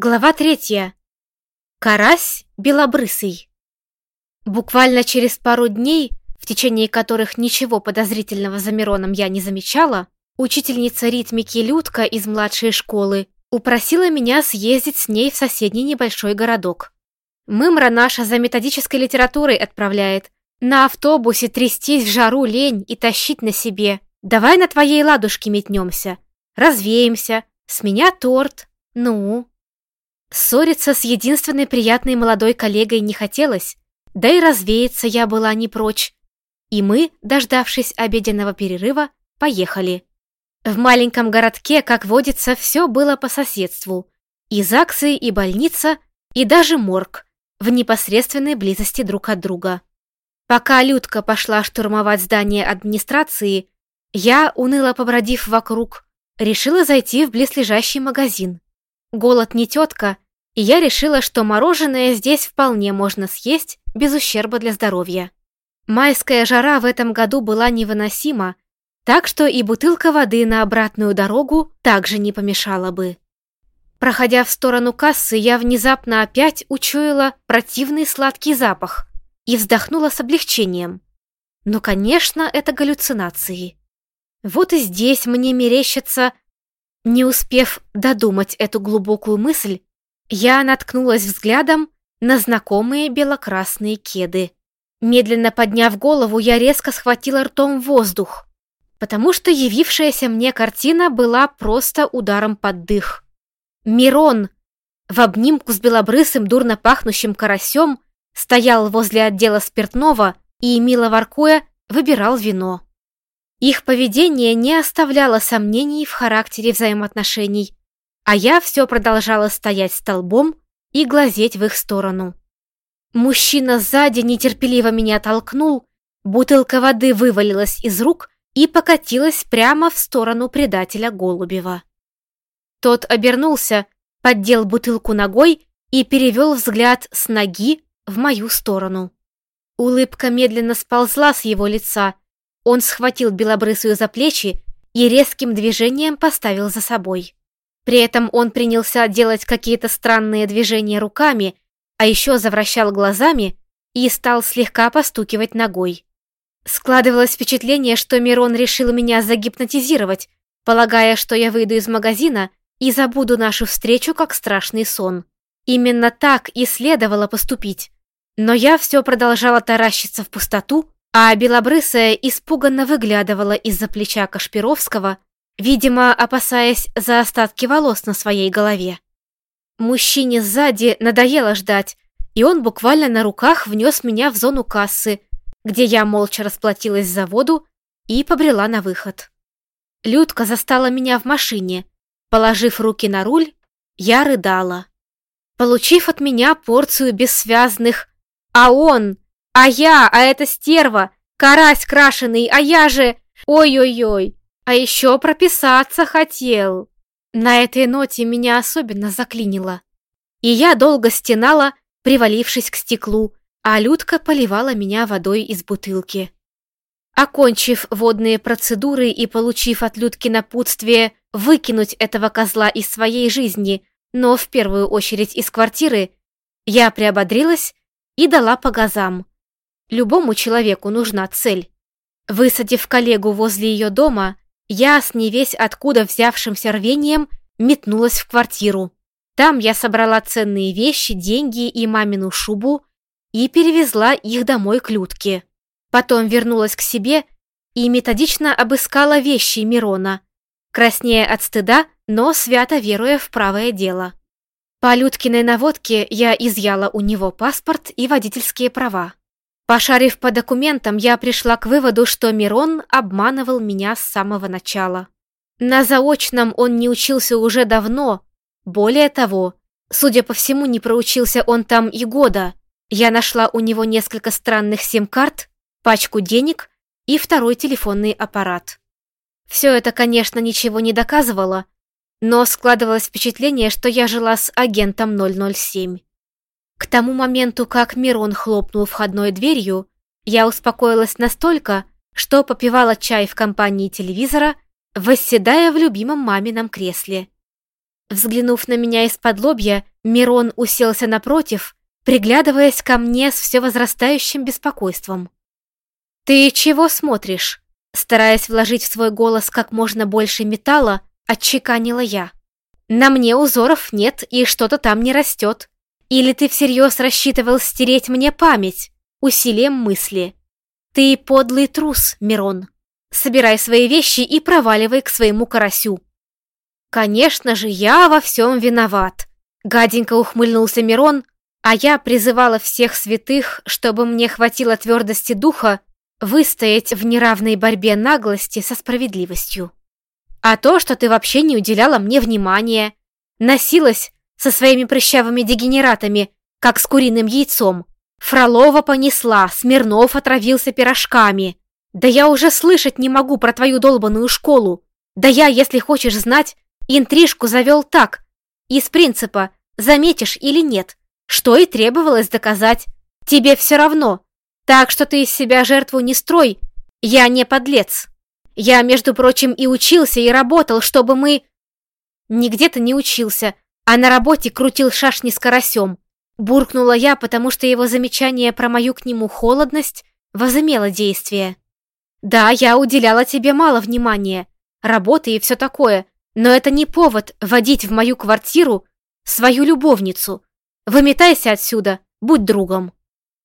Глава третья. Карась белобрысый. Буквально через пару дней, в течение которых ничего подозрительного за Мироном я не замечала, учительница ритмики Людка из младшей школы упросила меня съездить с ней в соседний небольшой городок. Мымра наша за методической литературой отправляет. На автобусе трястись в жару лень и тащить на себе. Давай на твоей ладушке метнемся. Развеемся. С меня торт. Ну? Ссориться с единственной приятной молодой коллегой не хотелось, да и развеяться я была не прочь. И мы, дождавшись обеденного перерыва, поехали. В маленьком городке, как водится, все было по соседству. И ЗАГСы, и больница, и даже морг, в непосредственной близости друг от друга. Пока Людка пошла штурмовать здание администрации, я, уныло побродив вокруг, решила зайти в близлежащий магазин. Голод не тетка, и я решила, что мороженое здесь вполне можно съесть без ущерба для здоровья. Майская жара в этом году была невыносима, так что и бутылка воды на обратную дорогу также не помешала бы. Проходя в сторону кассы, я внезапно опять учуяла противный сладкий запах и вздохнула с облегчением. Но, конечно, это галлюцинации. Вот и здесь мне мерещится не успев додумать эту глубокую мысль, я наткнулась взглядом на знакомые белокрасные кеды. Медленно подняв голову, я резко схватила ртом воздух, потому что явившаяся мне картина была просто ударом под дых. Мирон в обнимку с белобрысым дурно пахнущим карасем стоял возле отдела спиртного и, мило воркуя, выбирал вино. Их поведение не оставляло сомнений в характере взаимоотношений, а я все продолжала стоять столбом и глазеть в их сторону. Мужчина сзади нетерпеливо меня толкнул, бутылка воды вывалилась из рук и покатилась прямо в сторону предателя Голубева. Тот обернулся, поддел бутылку ногой и перевел взгляд с ноги в мою сторону. Улыбка медленно сползла с его лица, он схватил белобрысую за плечи и резким движением поставил за собой. При этом он принялся делать какие-то странные движения руками, а еще завращал глазами и стал слегка постукивать ногой. Складывалось впечатление, что Мирон решил меня загипнотизировать, полагая, что я выйду из магазина и забуду нашу встречу как страшный сон. Именно так и следовало поступить. Но я все продолжала таращиться в пустоту, а белобрысая испуганно выглядывала из-за плеча Кашпировского, видимо, опасаясь за остатки волос на своей голове. Мужчине сзади надоело ждать, и он буквально на руках внес меня в зону кассы, где я молча расплатилась за воду и побрела на выход. Людка застала меня в машине. Положив руки на руль, я рыдала. Получив от меня порцию бессвязных «А он! А я, а это стерва, карась крашеный, а я же... Ой-ой-ой, а еще прописаться хотел. На этой ноте меня особенно заклинило. И я долго стенала, привалившись к стеклу, а Людка поливала меня водой из бутылки. Окончив водные процедуры и получив от Людки напутствие выкинуть этого козла из своей жизни, но в первую очередь из квартиры, я приободрилась и дала по газам. Любому человеку нужна цель. Высадив коллегу возле ее дома, я с невесть откуда взявшимся рвением метнулась в квартиру. Там я собрала ценные вещи, деньги и мамину шубу и перевезла их домой к Людке. Потом вернулась к себе и методично обыскала вещи Мирона, краснея от стыда, но свято веруя в правое дело. По Людкиной наводке я изъяла у него паспорт и водительские права. Пошарив по документам, я пришла к выводу, что Мирон обманывал меня с самого начала. На заочном он не учился уже давно. Более того, судя по всему, не проучился он там и года. Я нашла у него несколько странных сим-карт, пачку денег и второй телефонный аппарат. Все это, конечно, ничего не доказывало, но складывалось впечатление, что я жила с агентом 007. К тому моменту, как Мирон хлопнул входной дверью, я успокоилась настолько, что попивала чай в компании телевизора, восседая в любимом мамином кресле. Взглянув на меня из-под лобья, Мирон уселся напротив, приглядываясь ко мне с все возрастающим беспокойством. «Ты чего смотришь?» Стараясь вложить в свой голос как можно больше металла, отчеканила я. «На мне узоров нет и что-то там не растет. Или ты всерьез рассчитывал стереть мне память усилием мысли? Ты подлый трус, Мирон. Собирай свои вещи и проваливай к своему карасю». «Конечно же, я во всем виноват», — гаденько ухмыльнулся Мирон, а я призывала всех святых, чтобы мне хватило твердости духа выстоять в неравной борьбе наглости со справедливостью. А то, что ты вообще не уделяла мне внимания, носилась со своими прыщавыми дегенератами, как с куриным яйцом. Фролова понесла, Смирнов отравился пирожками. Да я уже слышать не могу про твою долбаную школу. Да я, если хочешь знать, интрижку завел так, из принципа, заметишь или нет, что и требовалось доказать. Тебе все равно, так что ты из себя жертву не строй, я не подлец. Я, между прочим, и учился, и работал, чтобы мы... Нигде-то не учился, а на работе крутил шашни с карасем. Буркнула я, потому что его замечание про мою к нему холодность возымело действие. Да, я уделяла тебе мало внимания, работы и все такое, но это не повод водить в мою квартиру свою любовницу. Выметайся отсюда, будь другом.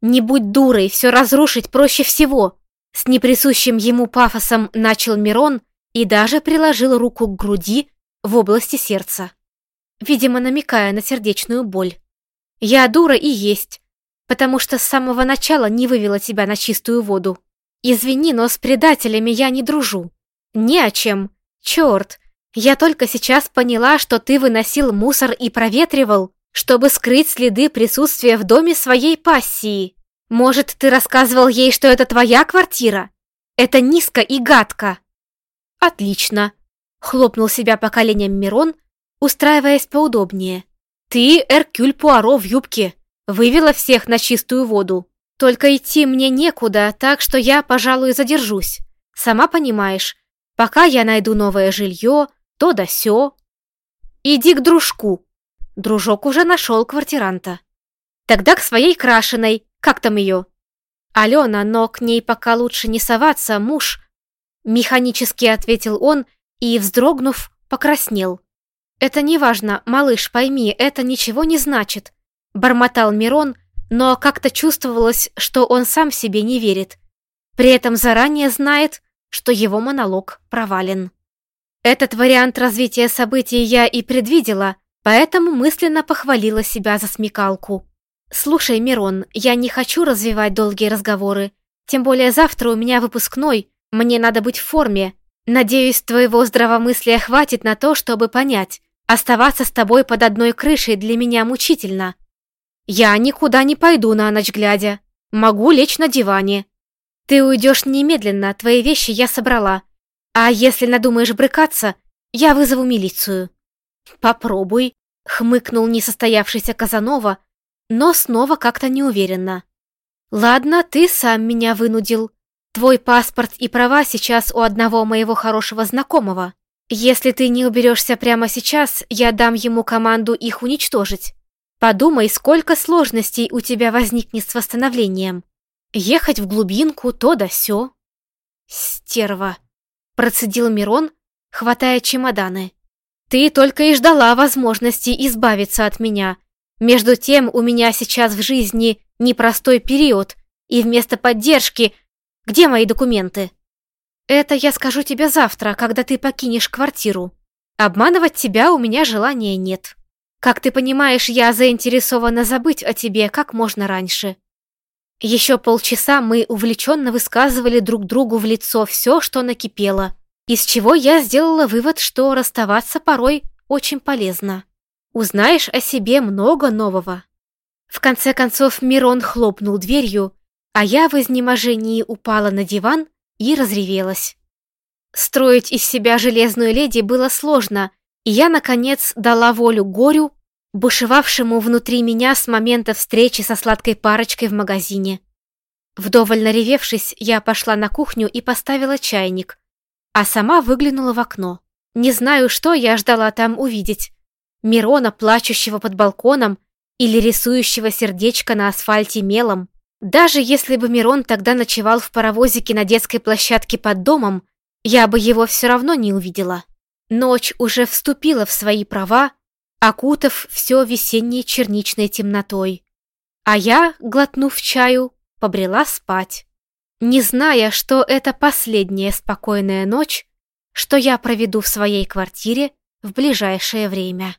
«Не будь дурой, все разрушить проще всего!» С неприсущим ему пафосом начал Мирон и даже приложил руку к груди в области сердца, видимо, намекая на сердечную боль. «Я дура и есть, потому что с самого начала не вывела тебя на чистую воду. Извини, но с предателями я не дружу. Не о чем. Черт, я только сейчас поняла, что ты выносил мусор и проветривал, чтобы скрыть следы присутствия в доме своей пассии. Может, ты рассказывал ей, что это твоя квартира? Это низко и гадко. Отлично. Хлопнул себя по коленям Мирон, устраиваясь поудобнее. Ты, Эркюль Пуаро в юбке, вывела всех на чистую воду. Только идти мне некуда, так что я, пожалуй, задержусь. Сама понимаешь, пока я найду новое жилье, то да сё. Иди к дружку, Дружок уже нашел квартиранта. Тогда к своей крашеной, как там ее? Алена, но к ней пока лучше не соваться, муж. Механически ответил он и, вздрогнув, покраснел. Это не важно, малыш, пойми, это ничего не значит. Бормотал Мирон, но как-то чувствовалось, что он сам себе не верит. При этом заранее знает, что его монолог провален. Этот вариант развития событий я и предвидела, Поэтому мысленно похвалила себя за смекалку. «Слушай, Мирон, я не хочу развивать долгие разговоры. Тем более завтра у меня выпускной, мне надо быть в форме. Надеюсь, твоего здравомыслия хватит на то, чтобы понять. Оставаться с тобой под одной крышей для меня мучительно. Я никуда не пойду на ночь глядя. Могу лечь на диване. Ты уйдешь немедленно, твои вещи я собрала. А если надумаешь брыкаться, я вызову милицию». «Попробуй», — хмыкнул несостоявшийся Казанова, но снова как-то неуверенно. «Ладно, ты сам меня вынудил. Твой паспорт и права сейчас у одного моего хорошего знакомого. Если ты не уберешься прямо сейчас, я дам ему команду их уничтожить. Подумай, сколько сложностей у тебя возникнет с восстановлением. Ехать в глубинку, то да сё». «Стерва», — процедил Мирон, хватая чемоданы. Ты только и ждала возможности избавиться от меня. Между тем, у меня сейчас в жизни непростой период, и вместо поддержки... Где мои документы? Это я скажу тебе завтра, когда ты покинешь квартиру. Обманывать тебя у меня желания нет. Как ты понимаешь, я заинтересована забыть о тебе как можно раньше. Еще полчаса мы увлеченно высказывали друг другу в лицо все, что накипело. Из чего я сделала вывод, что расставаться порой очень полезно. Узнаешь о себе много нового. В конце концов Мирон хлопнул дверью, а я в изнеможении упала на диван и разревелась. Строить из себя железную леди было сложно, и я, наконец, дала волю горю, бушевавшему внутри меня с момента встречи со сладкой парочкой в магазине. Вдоволь наревевшись, я пошла на кухню и поставила чайник, а сама выглянула в окно. Не знаю, что я ждала там увидеть. Мирона, плачущего под балконом, или рисующего сердечко на асфальте мелом. Даже если бы Мирон тогда ночевал в паровозике на детской площадке под домом, я бы его все равно не увидела. Ночь уже вступила в свои права, окутав все весенней черничной темнотой. А я, глотнув чаю, побрела спать, не зная, что это последняя спокойная ночь, что я проведу в своей квартире в ближайшее время.